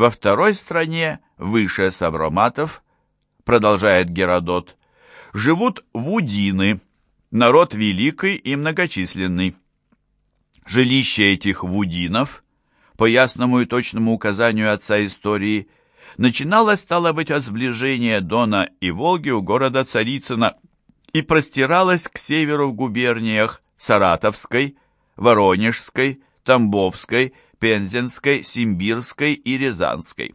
Во второй стране, выше Савроматов, продолжает Геродот, живут вудины, народ великий и многочисленный. Жилище этих вудинов, по ясному и точному указанию отца истории, начиналось, стало быть, от сближения Дона и Волги у города Царицына и простиралось к северу в губерниях Саратовской, Воронежской, Тамбовской, Пензенской, Симбирской и Рязанской.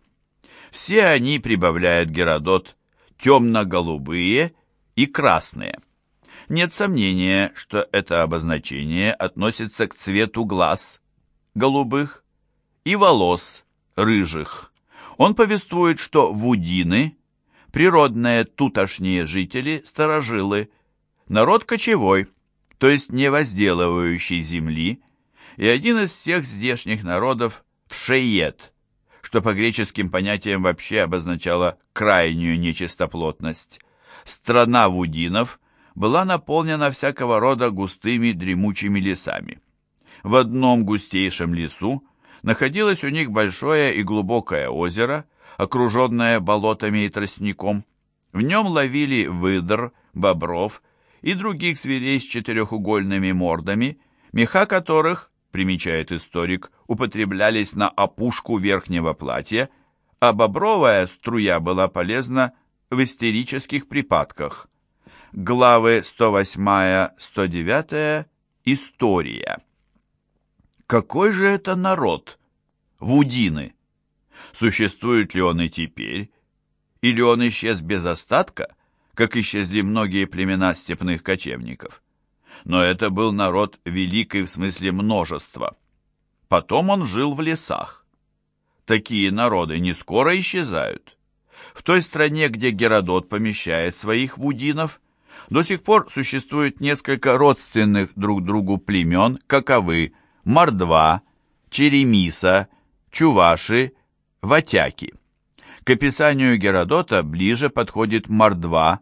Все они, прибавляет Геродот, темно-голубые и красные. Нет сомнения, что это обозначение относится к цвету глаз, голубых, и волос, рыжих. Он повествует, что вудины, природные тутошние жители, сторожилы, народ кочевой, то есть не возделывающий земли, и один из всех здешних народов – вшеет, что по греческим понятиям вообще обозначало крайнюю нечистоплотность. Страна вудинов была наполнена всякого рода густыми дремучими лесами. В одном густейшем лесу находилось у них большое и глубокое озеро, окруженное болотами и тростником. В нем ловили выдр, бобров и других зверей с четырехугольными мордами, меха которых, примечает историк, употреблялись на опушку верхнего платья, а бобровая струя была полезна в истерических припадках. Главы 108-109 История. Какой же это народ? Вудины. Существует ли он и теперь? Или он исчез без остатка, как исчезли многие племена степных кочевников? Но это был народ великий в смысле множества. Потом он жил в лесах. Такие народы не скоро исчезают. В той стране, где Геродот помещает своих вудинов, до сих пор существует несколько родственных друг другу племен, каковы – мордва, черемиса, чуваши, ватяки. К описанию Геродота ближе подходит мордва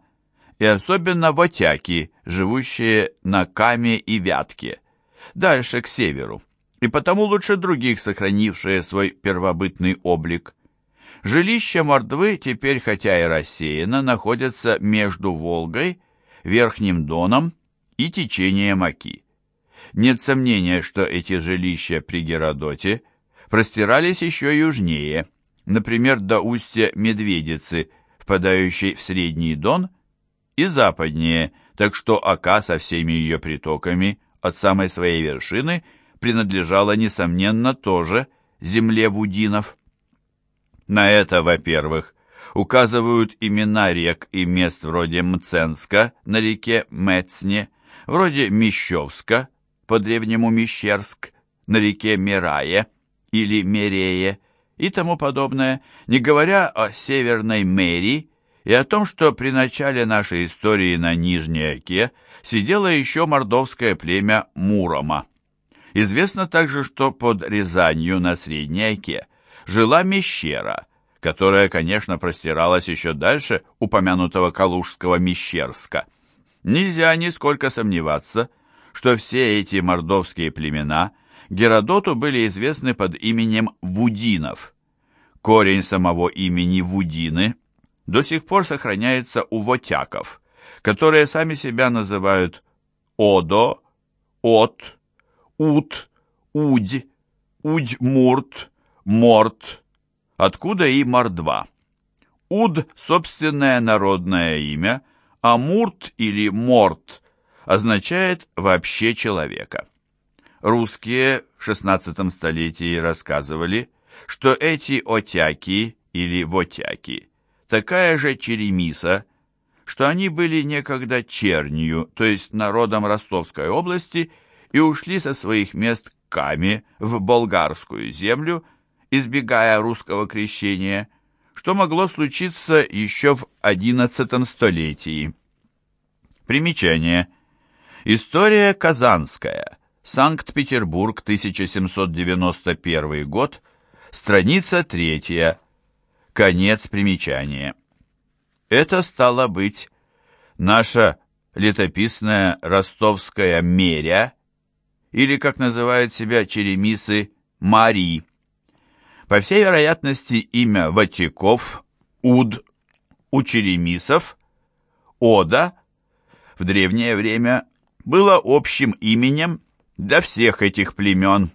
и особенно ватяки, живущие на Каме и Вятке, дальше к северу, и потому лучше других сохранившие свой первобытный облик. Жилище мордвы теперь, хотя и рассеяно, находятся между Волгой, Верхним Доном и течением Оки. Нет сомнения, что эти жилища при Геродоте простирались еще южнее, например, до устья Медведицы, впадающей в Средний Дон, и западнее, так что Ака со всеми ее притоками от самой своей вершины принадлежала, несомненно, тоже земле Вудинов. На это, во-первых, указывают имена рек и мест вроде Мценска на реке Мецне, вроде Мещовска, по-древнему Мещерск, на реке Мирае или Мерее и тому подобное, не говоря о Северной Мэри и о том, что при начале нашей истории на Нижней Оке сидело еще мордовское племя Мурома. Известно также, что под Рязанью на Средней Оке жила Мещера, которая, конечно, простиралась еще дальше упомянутого Калужского Мещерска. Нельзя нисколько сомневаться, что все эти мордовские племена Геродоту были известны под именем Вудинов. Корень самого имени Вудины до сих пор сохраняется у вотяков, которые сами себя называют Одо, От, Ут, Удь, Удь-Мурт, Морт, откуда и Мордва. Уд – собственное народное имя, а Мурт или Морт означает «вообще человека». Русские в XVI столетии рассказывали, что эти отяки или вотяки такая же черемиса, что они были некогда чернью, то есть народом Ростовской области, и ушли со своих мест к Каме в болгарскую землю, избегая русского крещения, что могло случиться еще в XI столетии. Примечание – История Казанская. Санкт-Петербург, 1791 год. Страница третья. Конец примечания. Это стало быть наша летописная ростовская меря, или, как называют себя черемисы, Мари. По всей вероятности, имя Ватиков, Уд, Учеремисов, Ода в древнее время было общим именем для всех этих племен.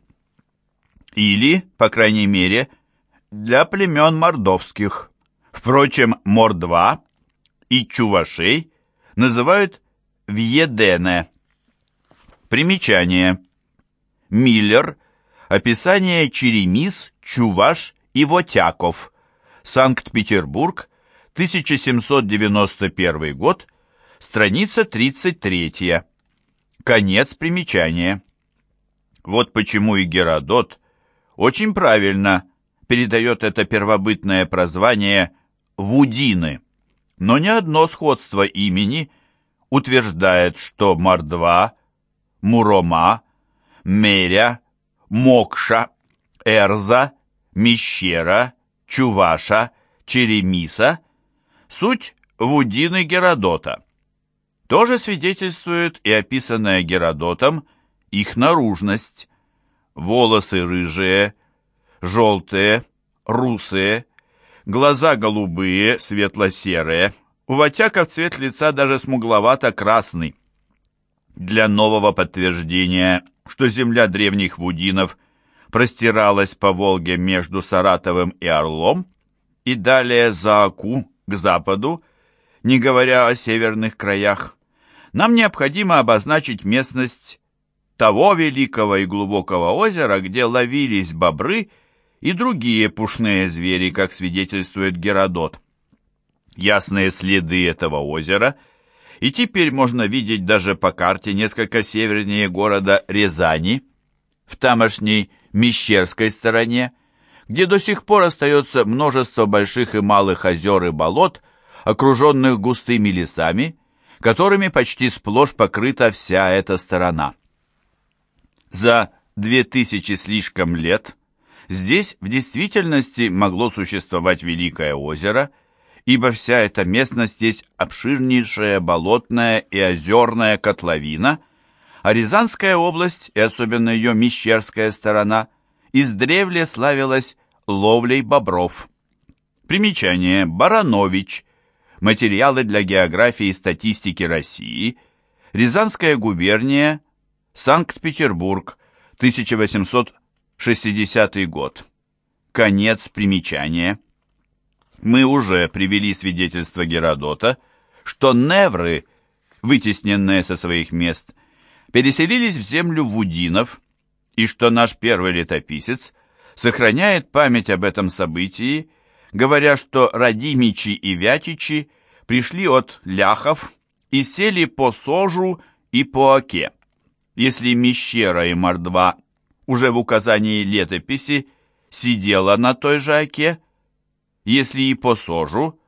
Или, по крайней мере, для племен мордовских. Впрочем, Мордва и Чувашей называют Вьедене. Примечание. Миллер. Описание Черемис, Чуваш и Вотяков. Санкт-Петербург, 1791 год, страница 33. Конец примечания. Вот почему и Геродот очень правильно передает это первобытное прозвание «Вудины». Но ни одно сходство имени утверждает, что Мордва, Мурома, Меря, Мокша, Эрза, Мещера, Чуваша, Черемиса – суть Вудины Геродота. Тоже свидетельствует и описанная Геродотом их наружность. Волосы рыжие, желтые, русые, глаза голубые, светло-серые, у ватяков цвет лица даже смугловато-красный. Для нового подтверждения, что земля древних вудинов простиралась по Волге между Саратовым и Орлом и далее за Аку к западу, не говоря о северных краях, нам необходимо обозначить местность того великого и глубокого озера, где ловились бобры и другие пушные звери, как свидетельствует Геродот. Ясные следы этого озера, и теперь можно видеть даже по карте несколько севернее города Рязани, в тамошней Мещерской стороне, где до сих пор остается множество больших и малых озер и болот, окруженных густыми лесами, которыми почти сплошь покрыта вся эта сторона. За две тысячи слишком лет здесь в действительности могло существовать Великое озеро, ибо вся эта местность есть обширнейшая болотная и озерная котловина, а Рязанская область, и особенно ее Мещерская сторона, издревле славилась ловлей бобров. Примечание. Баранович. Материалы для географии и статистики России. Рязанская губерния. Санкт-Петербург, 1860 год. Конец примечания. Мы уже привели свидетельство Геродота, что невры, вытесненные со своих мест, переселились в землю вудинов, и что наш первый летописец сохраняет память об этом событии, говоря, что Радимичи и Вятичи пришли от ляхов и сели по Сожу и по Оке если Мещера и Мордва уже в указании летописи сидела на той же оке, если и по сожу,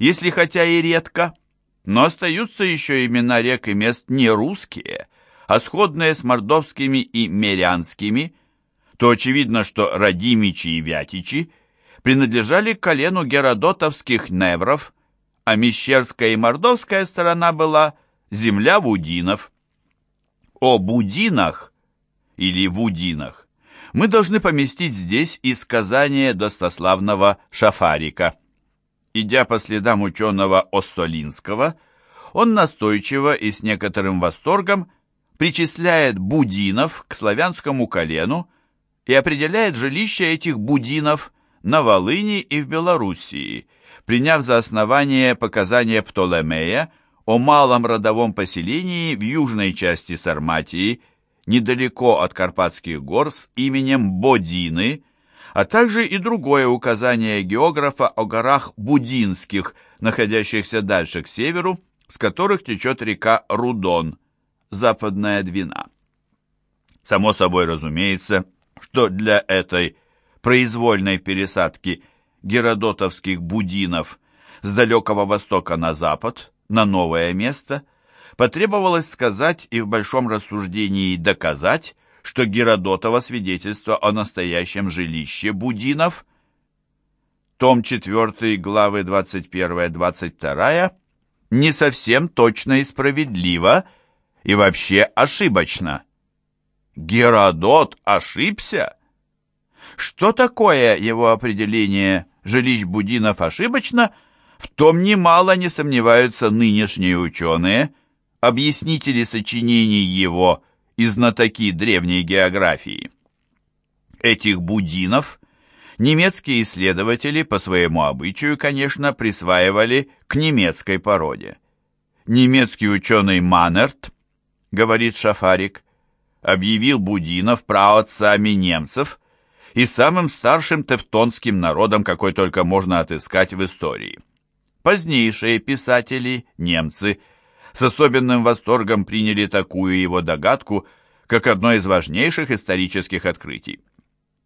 если хотя и редко, но остаются еще имена рек и мест не русские, а сходные с мордовскими и мерянскими, то очевидно, что Радимичи и Вятичи принадлежали к колену геродотовских невров, а Мещерская и Мордовская сторона была земля Вудинов о Будинах или Вудинах мы должны поместить здесь и сказание достославного Шафарика. Идя по следам ученого Остолинского, он настойчиво и с некоторым восторгом причисляет будинов к славянскому колену и определяет жилище этих будинов на Волыни и в Белоруссии, приняв за основание показания Птолемея о малом родовом поселении в южной части Сарматии, недалеко от Карпатских гор с именем Бодины, а также и другое указание географа о горах Будинских, находящихся дальше к северу, с которых течет река Рудон, западная Двина. Само собой разумеется, что для этой произвольной пересадки геродотовских будинов с далекого востока на запад на новое место, потребовалось сказать и в большом рассуждении доказать, что Геродотово свидетельство о настоящем жилище Будинов, том 4 главы 21-22, не совсем точно и справедливо, и вообще ошибочно. Геродот ошибся? Что такое его определение жилищ будинов ошибочно, в том немало не сомневаются нынешние ученые, объяснители сочинений его и знатоки древней географии. Этих будинов немецкие исследователи по своему обычаю, конечно, присваивали к немецкой породе. Немецкий ученый Маннерт, говорит Шафарик, объявил будинов праотцами немцев и самым старшим тевтонским народом, какой только можно отыскать в истории. Позднейшие писатели, немцы, с особенным восторгом приняли такую его догадку, как одно из важнейших исторических открытий.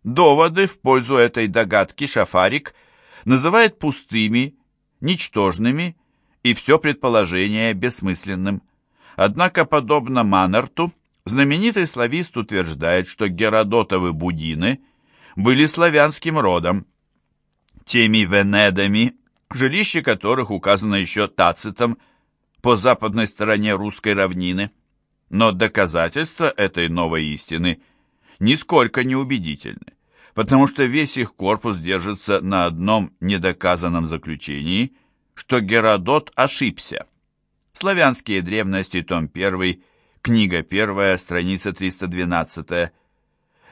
Доводы в пользу этой догадки Шафарик называет пустыми, ничтожными и все предположение бессмысленным. Однако, подобно Маннерту, знаменитый славист утверждает, что Геродотовы будины были славянским родом, теми венедами, жилище которых указано еще Тацитом по западной стороне русской равнины. Но доказательства этой новой истины нисколько не убедительны потому что весь их корпус держится на одном недоказанном заключении, что Геродот ошибся. Славянские древности, том 1, книга 1, страница 312.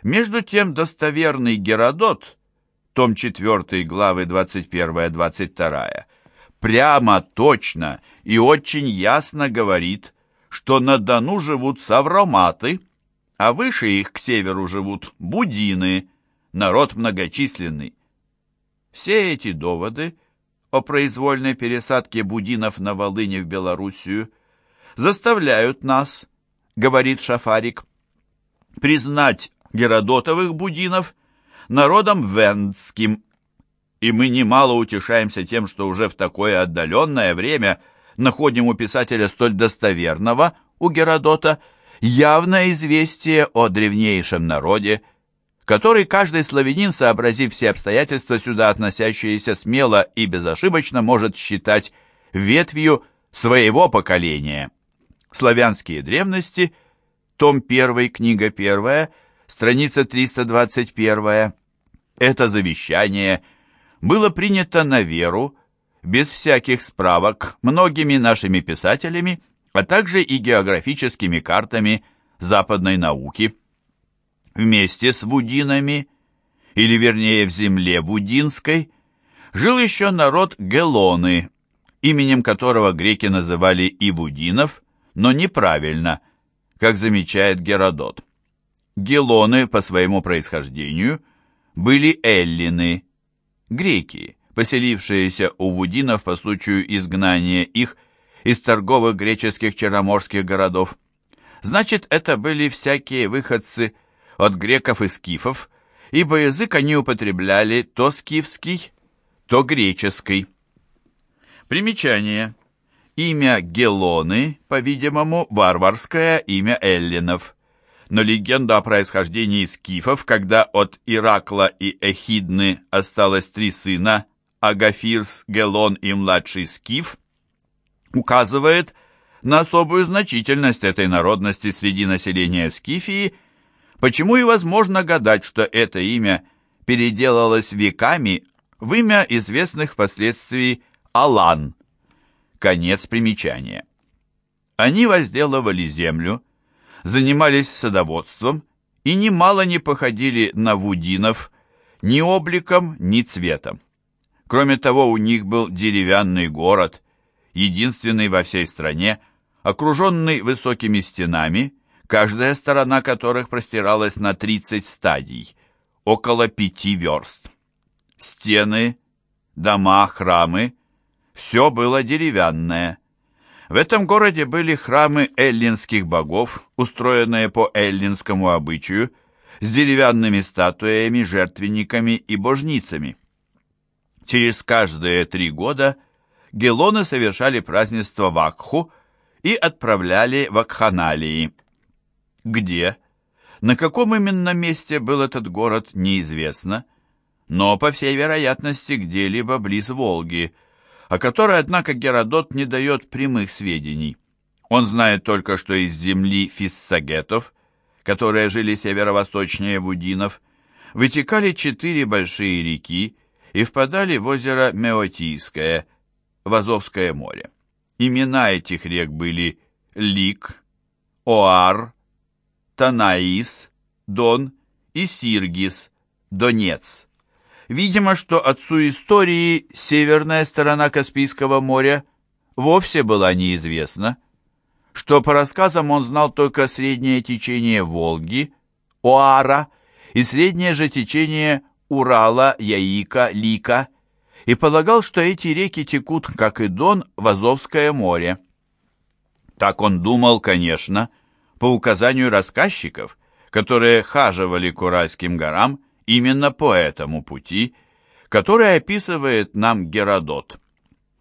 Между тем достоверный Геродот, том 4, главы 21-22, прямо, точно и очень ясно говорит, что на Дону живут савроматы, а выше их к северу живут будины, народ многочисленный. Все эти доводы о произвольной пересадке будинов на Волыне в Белоруссию заставляют нас, говорит Шафарик, признать Геродотовых будинов народом вендским, и мы немало утешаемся тем, что уже в такое отдаленное время находим у писателя столь достоверного, у Геродота, явное известие о древнейшем народе, который каждый славянин, сообразив все обстоятельства, сюда относящиеся смело и безошибочно, может считать ветвью своего поколения. Славянские древности, том 1, книга 1, страница 321. Это завещание было принято на веру, без всяких справок, многими нашими писателями, а также и географическими картами западной науки вместе с Будинами, или вернее в земле Будинской, жил еще народ Гелоны, именем которого греки называли и Будинов, но неправильно, как замечает Геродот. Гелоны по своему происхождению были эллины, греки, поселившиеся у Вудинов по случаю изгнания их из торговых греческих черноморских городов. Значит, это были всякие выходцы от греков и скифов, ибо язык они употребляли то скифский, то греческий. Примечание. Имя Гелоны, по-видимому, варварское имя эллинов. Но легенда о происхождении скифов, когда от Иракла и Эхидны осталось три сына, Агафирс, Гелон и младший скиф, указывает на особую значительность этой народности среди населения Скифии Почему и возможно гадать, что это имя переделалось веками в имя известных впоследствии Алан. Конец примечания. Они возделывали землю, занимались садоводством и немало не походили на вудинов ни обликом, ни цветом. Кроме того, у них был деревянный город, единственный во всей стране, окруженный высокими стенами, каждая сторона которых простиралась на 30 стадий, около пяти верст. Стены, дома, храмы – все было деревянное. В этом городе были храмы эллинских богов, устроенные по эллинскому обычаю, с деревянными статуями, жертвенниками и божницами. Через каждые три года гелоны совершали празднество Вакху и отправляли в Акханалии – где? На каком именно месте был этот город, неизвестно, но, по всей вероятности, где-либо близ Волги, о которой, однако, Геродот не дает прямых сведений. Он знает только, что из земли фиссагетов, которые жили северо-восточнее Будинов, вытекали четыре большие реки и впадали в озеро Меотийское, в Азовское море. Имена этих рек были Лик, Оар, Танаис, Дон и Сиргис, Донец. Видимо, что отцу истории северная сторона Каспийского моря вовсе была неизвестна, что по рассказам он знал только среднее течение Волги, Оара, и среднее же течение Урала, Яика, Лика, и полагал, что эти реки текут, как и Дон, в Азовское море. Так он думал, конечно, по указанию рассказчиков, которые хаживали к Уральским горам именно по этому пути, который описывает нам Геродот.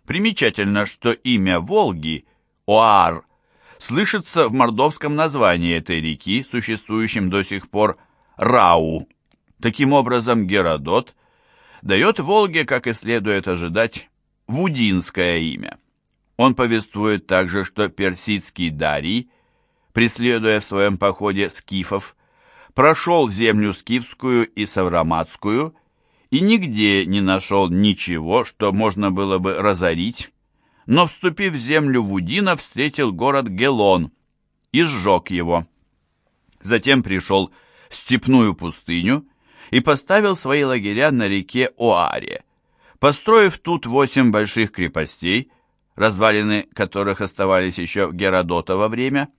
Примечательно, что имя Волги, Оар, слышится в мордовском названии этой реки, существующем до сих пор Рау. Таким образом, Геродот дает Волге, как и следует ожидать, вудинское имя. Он повествует также, что персидский Дарий, преследуя в своем походе скифов, прошел землю скифскую и савраматскую и нигде не нашел ничего, что можно было бы разорить, но, вступив в землю Вудина, встретил город Гелон и сжег его. Затем пришел в степную пустыню и поставил свои лагеря на реке Оаре, построив тут восемь больших крепостей, развалины которых оставались еще в Геродотово время.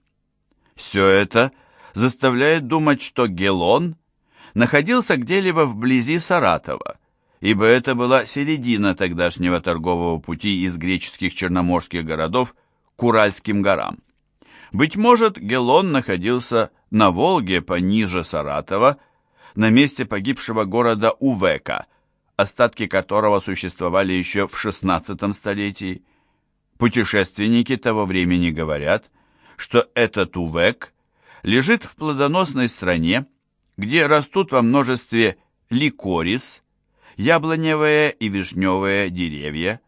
Все это заставляет думать, что Гелон находился где-либо вблизи Саратова, ибо это была середина тогдашнего торгового пути из греческих черноморских городов к Уральским горам. Быть может, Гелон находился на Волге пониже Саратова, на месте погибшего города Увека, остатки которого существовали еще в XVI столетии. Путешественники того времени говорят, что этот Увек лежит в плодоносной стране, где растут во множестве ликорис, яблоневые и вишневые деревья.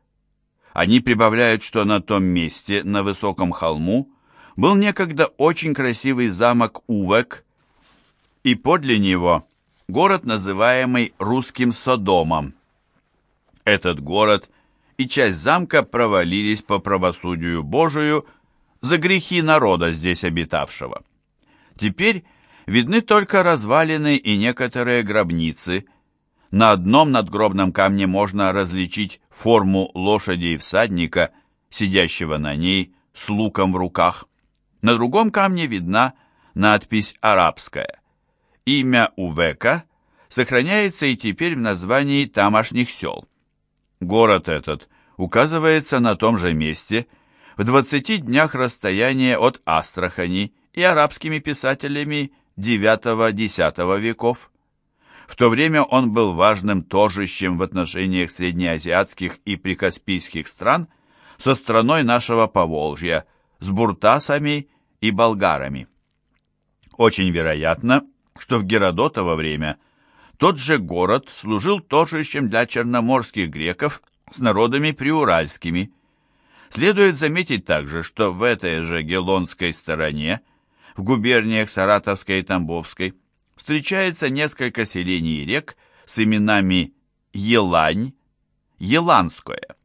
Они прибавляют, что на том месте, на высоком холму, был некогда очень красивый замок Увек, и подле него город, называемый русским Содомом. Этот город и часть замка провалились по правосудию Божию за грехи народа здесь обитавшего. Теперь видны только развалины и некоторые гробницы. На одном надгробном камне можно различить форму лошади и всадника, сидящего на ней с луком в руках. На другом камне видна надпись арабская. Имя Увека сохраняется и теперь в названии тамошних сел. Город этот указывается на том же месте, в 20 днях расстояния от Астрахани и арабскими писателями IX-X веков. В то время он был важным торжищем в отношениях среднеазиатских и прикаспийских стран со страной нашего Поволжья, с буртасами и болгарами. Очень вероятно, что в Геродотово время тот же город служил торжищем для черноморских греков с народами приуральскими. Следует заметить также, что в этой же гелонской стороне в губерниях Саратовской и Тамбовской встречается несколько селений и рек с именами Елань, Еланское.